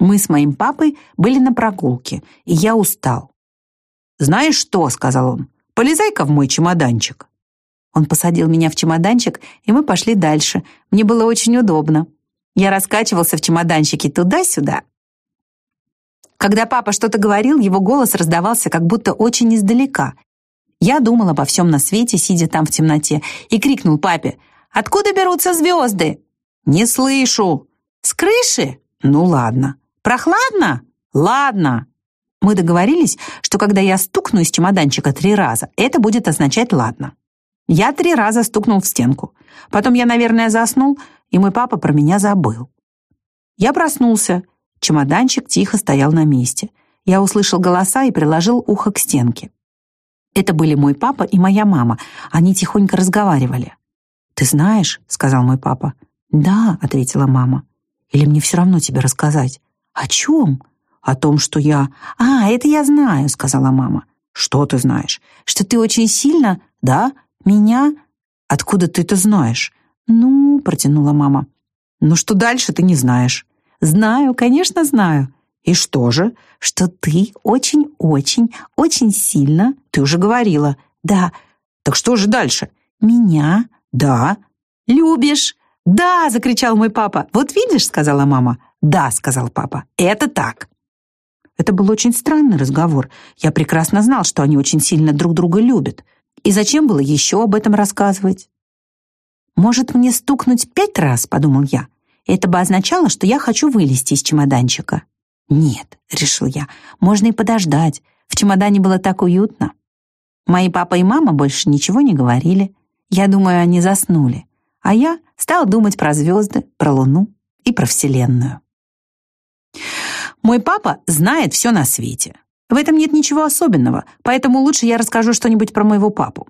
Мы с моим папой были на прогулке, и я устал. «Знаешь что?» — сказал он. «Полезай-ка в мой чемоданчик». Он посадил меня в чемоданчик, и мы пошли дальше. Мне было очень удобно. Я раскачивался в чемоданчике туда-сюда. Когда папа что-то говорил, его голос раздавался как будто очень издалека. Я думал обо всем на свете, сидя там в темноте, и крикнул папе «Откуда берутся звезды?» «Не слышу». «С крыши?» «Ну ладно». «Прохладно?» «Ладно». Мы договорились, что когда я стукну из чемоданчика три раза, это будет означать «ладно». Я три раза стукнул в стенку. Потом я, наверное, заснул, и мой папа про меня забыл. Я проснулся. Чемоданчик тихо стоял на месте. Я услышал голоса и приложил ухо к стенке. Это были мой папа и моя мама. Они тихонько разговаривали. «Ты знаешь?» — сказал мой папа. «Да», — ответила мама. «Или мне все равно тебе рассказать?» «О чем?» «О том, что я...» «А, это я знаю», — сказала мама. «Что ты знаешь?» «Что ты очень сильно...» «Да? Меня?» «Откуда ты это знаешь?» «Ну...» — протянула мама. «Ну что дальше, ты не знаешь». «Знаю, конечно, знаю». «И что же?» «Что ты очень-очень, очень сильно...» «Ты уже говорила». «Да». «Так что же дальше?» «Меня?» «Да». «Любишь?» «Да!» — закричал мой папа. «Вот видишь?» — сказала мама. «Да», — сказал папа. «Это так». Это был очень странный разговор. Я прекрасно знал, что они очень сильно друг друга любят. И зачем было еще об этом рассказывать? «Может, мне стукнуть пять раз?» — подумал я. Это бы означало, что я хочу вылезти из чемоданчика. «Нет», — решил я, — «можно и подождать. В чемодане было так уютно». Мои папа и мама больше ничего не говорили. Я думаю, они заснули. А я стал думать про звезды, про Луну и про Вселенную. Мой папа знает все на свете. В этом нет ничего особенного, поэтому лучше я расскажу что-нибудь про моего папу.